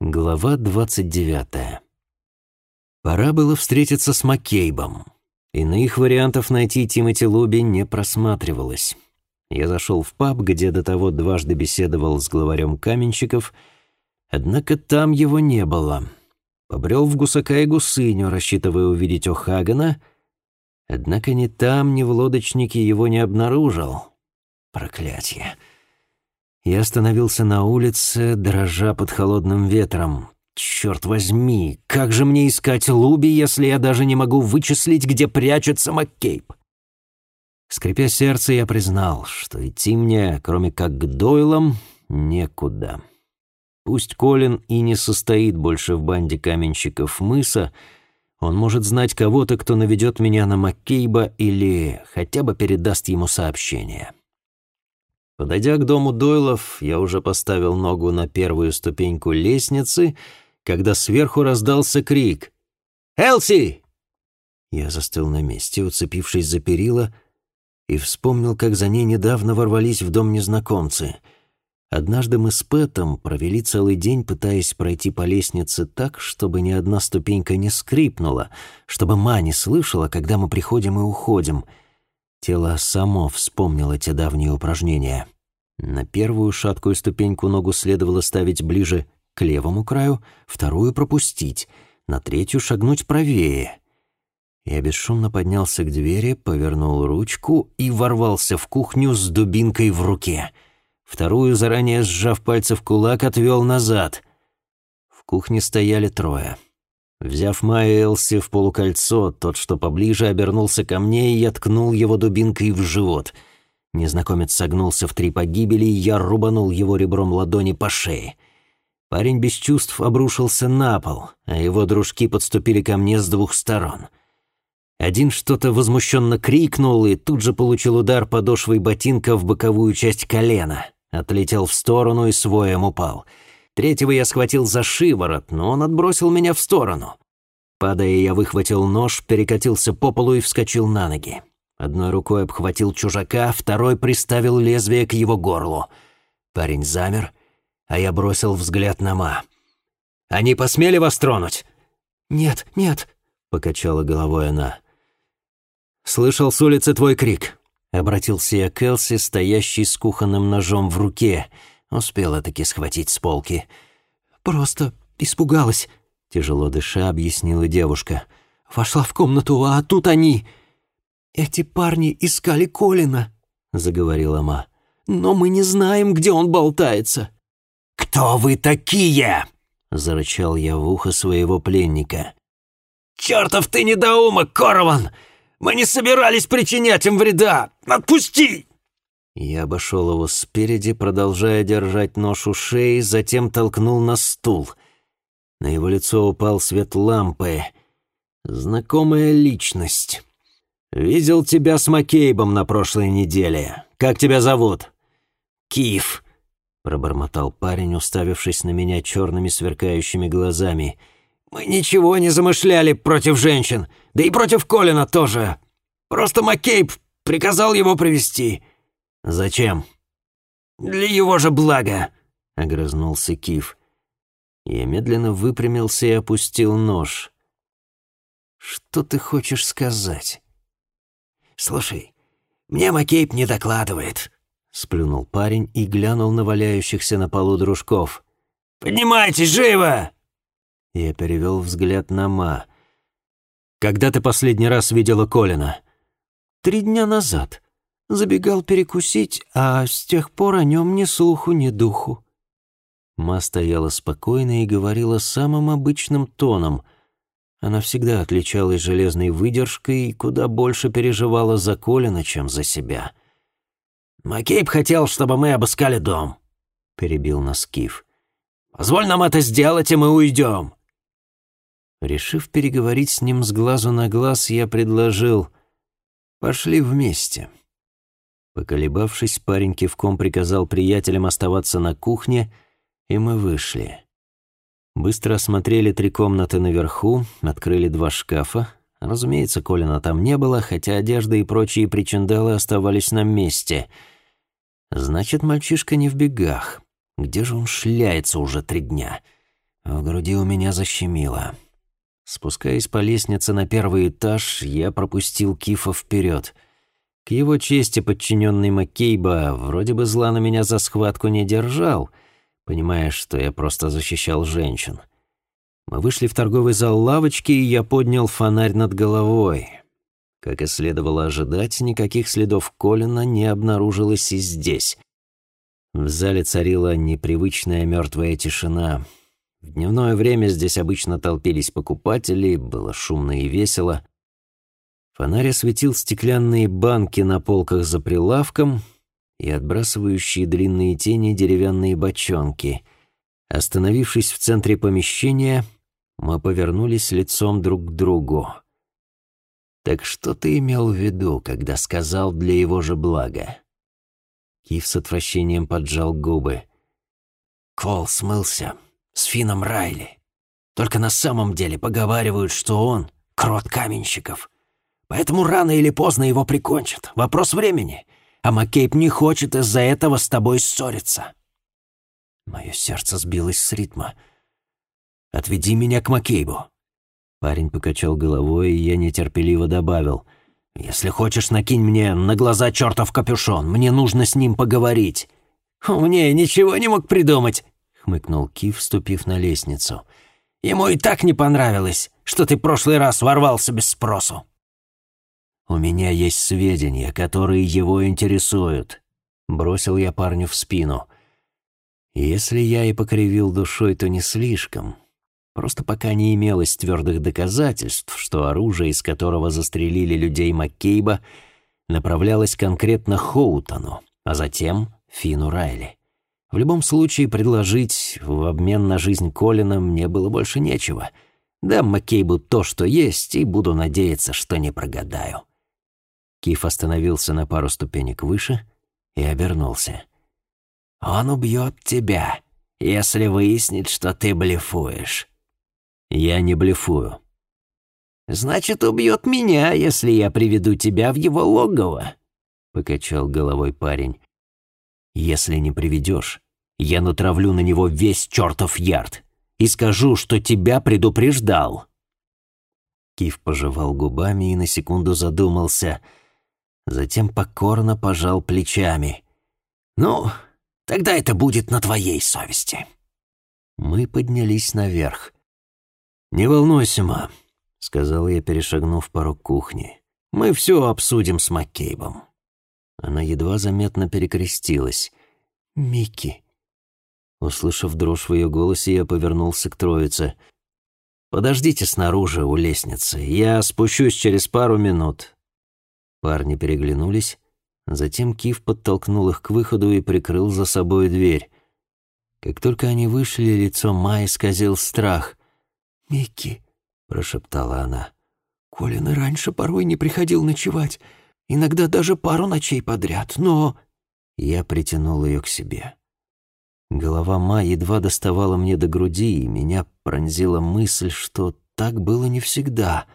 Глава 29. Пора было встретиться с Маккейбом. Иных вариантов найти Тимоти Луби не просматривалось. Я зашел в паб, где до того дважды беседовал с главарем каменщиков, однако там его не было. Побрел в гусака и гусыню, рассчитывая увидеть О'Хагана, однако ни там, ни в лодочнике его не обнаружил. Проклятье. Я остановился на улице, дрожа под холодным ветром. Черт возьми, как же мне искать Луби, если я даже не могу вычислить, где прячется Маккейб? Скрипя сердце, я признал, что идти мне, кроме как к Дойлам, некуда. Пусть Колин и не состоит больше в банде каменщиков мыса, он может знать кого-то, кто наведет меня на Маккейба или хотя бы передаст ему сообщение. Подойдя к дому Дойлов, я уже поставил ногу на первую ступеньку лестницы, когда сверху раздался крик «Элси!». Я застыл на месте, уцепившись за перила, и вспомнил, как за ней недавно ворвались в дом незнакомцы. Однажды мы с Пэтом провели целый день, пытаясь пройти по лестнице так, чтобы ни одна ступенька не скрипнула, чтобы Ма не слышала, когда мы приходим и уходим — Тело само вспомнило те давние упражнения. На первую шаткую ступеньку ногу следовало ставить ближе к левому краю, вторую пропустить, на третью шагнуть правее. Я бесшумно поднялся к двери, повернул ручку и ворвался в кухню с дубинкой в руке. Вторую, заранее сжав пальцы в кулак, отвел назад. В кухне стояли трое. Взяв Майя Элси в полукольцо, тот, что поближе, обернулся ко мне, и я ткнул его дубинкой в живот. Незнакомец согнулся в три погибели, и я рубанул его ребром ладони по шее. Парень без чувств обрушился на пол, а его дружки подступили ко мне с двух сторон. Один что-то возмущенно крикнул и тут же получил удар подошвой ботинка в боковую часть колена. Отлетел в сторону и своем упал — Третьего я схватил за шиворот, но он отбросил меня в сторону. Падая, я выхватил нож, перекатился по полу и вскочил на ноги. Одной рукой обхватил чужака, второй приставил лезвие к его горлу. Парень замер, а я бросил взгляд на Ма. «Они посмели вас тронуть?» «Нет, нет», — покачала головой она. «Слышал с улицы твой крик», — обратился я к Элси, стоящий с кухонным ножом в руке — Успела таки схватить с полки. «Просто испугалась», — тяжело дыша объяснила девушка. «Вошла в комнату, а тут они...» «Эти парни искали Колина», — заговорила Ма. «Но мы не знаем, где он болтается». «Кто вы такие?» — зарычал я в ухо своего пленника. «Чертов ты недоумок, Корован! Мы не собирались причинять им вреда! Отпусти!» Я обошел его спереди, продолжая держать нож у шеи, затем толкнул на стул. На его лицо упал свет лампы. Знакомая личность. «Видел тебя с Маккейбом на прошлой неделе. Как тебя зовут?» «Киев», — пробормотал парень, уставившись на меня черными сверкающими глазами. «Мы ничего не замышляли против женщин, да и против Колина тоже. Просто Маккейб приказал его привести. «Зачем?» «Для его же блага», — огрызнулся Кив. Я медленно выпрямился и опустил нож. «Что ты хочешь сказать?» «Слушай, мне Макейп не докладывает», — сплюнул парень и глянул на валяющихся на полу дружков. «Поднимайтесь, живо!» Я перевел взгляд на Ма. «Когда ты последний раз видела Колина?» «Три дня назад», Забегал перекусить, а с тех пор о нем ни слуху, ни духу». Ма стояла спокойно и говорила самым обычным тоном. Она всегда отличалась железной выдержкой и куда больше переживала за Колина, чем за себя. «Макейб хотел, чтобы мы обыскали дом», — перебил нас Киф. «Позволь нам это сделать, и мы уйдем». Решив переговорить с ним с глазу на глаз, я предложил «Пошли вместе». Поколебавшись, парень кивком приказал приятелям оставаться на кухне, и мы вышли. Быстро осмотрели три комнаты наверху, открыли два шкафа. Разумеется, Колина там не было, хотя одежда и прочие причиндалы оставались на месте. Значит, мальчишка не в бегах. Где же он шляется уже три дня? В груди у меня защемило. Спускаясь по лестнице на первый этаж, я пропустил Кифа вперед. К его чести подчиненный Маккейба вроде бы зла на меня за схватку не держал, понимая, что я просто защищал женщин. Мы вышли в торговый зал лавочки, и я поднял фонарь над головой. Как и следовало ожидать, никаких следов Колина не обнаружилось и здесь. В зале царила непривычная мертвая тишина — в дневное время здесь обычно толпились покупатели, было шумно и весело. Фонарь осветил стеклянные банки на полках за прилавком и отбрасывающие длинные тени деревянные бочонки. Остановившись в центре помещения, мы повернулись лицом друг к другу. «Так что ты имел в виду, когда сказал для его же блага?» Кив с отвращением поджал губы. «Кол смылся», с Фином Райли. Только на самом деле поговаривают, что он — крот каменщиков. Поэтому рано или поздно его прикончат. Вопрос времени. А Маккейб не хочет из-за этого с тобой ссориться. Мое сердце сбилось с ритма. «Отведи меня к Маккейбу». Парень покачал головой, и я нетерпеливо добавил. «Если хочешь, накинь мне на глаза чертов капюшон. Мне нужно с ним поговорить». «Умнее ничего не мог придумать», хмыкнул Кив, вступив на лестницу. «Ему и так не понравилось, что ты прошлый раз ворвался без спросу». «У меня есть сведения, которые его интересуют», — бросил я парню в спину. «Если я и покривил душой, то не слишком. Просто пока не имелось твердых доказательств, что оружие, из которого застрелили людей Маккейба, направлялось конкретно Хоутону, а затем Фину Райли. В любом случае, предложить в обмен на жизнь Колина мне было больше нечего. Дам Маккейбу то, что есть, и буду надеяться, что не прогадаю. Киф остановился на пару ступенек выше и обернулся. «Он убьет тебя, если выяснит, что ты блефуешь». «Я не блефую». «Значит, убьет меня, если я приведу тебя в его логово», — покачал головой парень. Если не приведешь, я натравлю на него весь чертов ярд и скажу, что тебя предупреждал». Кив пожевал губами и на секунду задумался, затем покорно пожал плечами. «Ну, тогда это будет на твоей совести». Мы поднялись наверх. «Не волнуйся, ма», — сказал я, перешагнув порог кухни. «Мы все обсудим с Маккейбом». Она едва заметно перекрестилась. «Микки». Услышав дрожь в ее голосе, я повернулся к троице. «Подождите снаружи, у лестницы. Я спущусь через пару минут». Парни переглянулись. Затем Кив подтолкнул их к выходу и прикрыл за собой дверь. Как только они вышли, лицо Майи сказил страх. «Микки», — прошептала она, — «Колин и раньше порой не приходил ночевать. Иногда даже пару ночей подряд, но...» Я притянул ее к себе. Голова Ма едва доставала мне до груди, и меня пронзила мысль, что так было не всегда.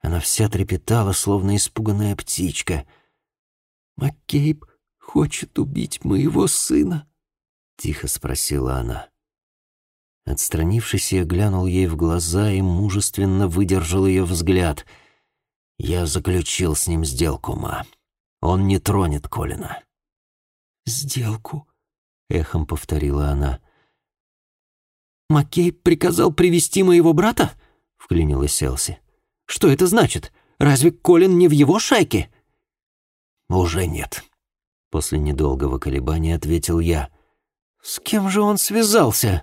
Она вся трепетала, словно испуганная птичка. «Маккейб хочет убить моего сына?» — тихо спросила она. Отстранившись, я глянул ей в глаза и мужественно выдержал ее взгляд — я заключил с ним сделку, ма. Он не тронет Колина. «Сделку?» — эхом повторила она. «Маккей приказал привести моего брата?» — вклинилась Селси. «Что это значит? Разве Колин не в его шайке?» «Уже нет», — после недолгого колебания ответил я. «С кем же он связался?»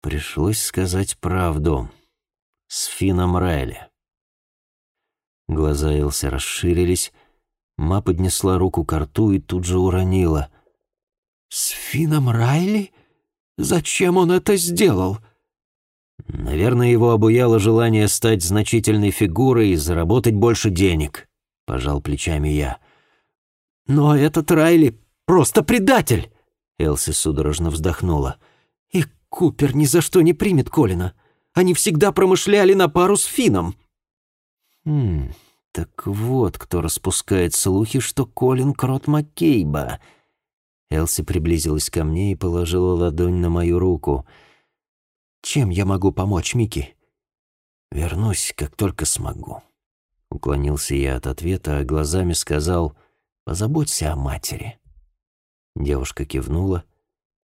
Пришлось сказать правду. С Фином Райли. Глаза Элси расширились. Ма поднесла руку к рту и тут же уронила. «С Фином Райли? Зачем он это сделал?» «Наверное, его обуяло желание стать значительной фигурой и заработать больше денег», — пожал плечами я. «Но этот Райли просто предатель!» Элси судорожно вздохнула. «И Купер ни за что не примет Колина. Они всегда промышляли на пару с Фином. Хм, так вот, кто распускает слухи, что Колин Крот Маккейба. Элси приблизилась ко мне и положила ладонь на мою руку. Чем я могу помочь, Микки?» «Вернусь, как только смогу». Уклонился я от ответа, а глазами сказал «Позаботься о матери». Девушка кивнула,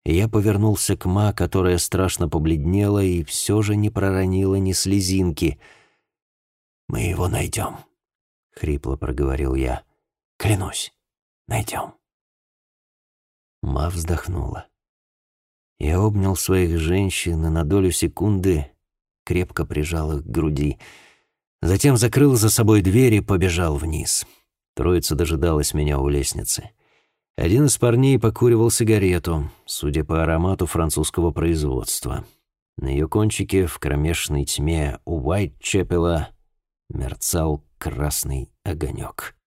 и я повернулся к Ма, которая страшно побледнела и все же не проронила ни слезинки. «Мы его найдем», — хрипло проговорил я. «Клянусь, найдем». Ма вздохнула. Я обнял своих женщин и на долю секунды крепко прижал их к груди. Затем закрыл за собой дверь и побежал вниз. Троица дожидалась меня у лестницы. Один из парней покуривал сигарету, судя по аромату французского производства. На ее кончике в кромешной тьме у Уайтчепела мерцал красный огонек.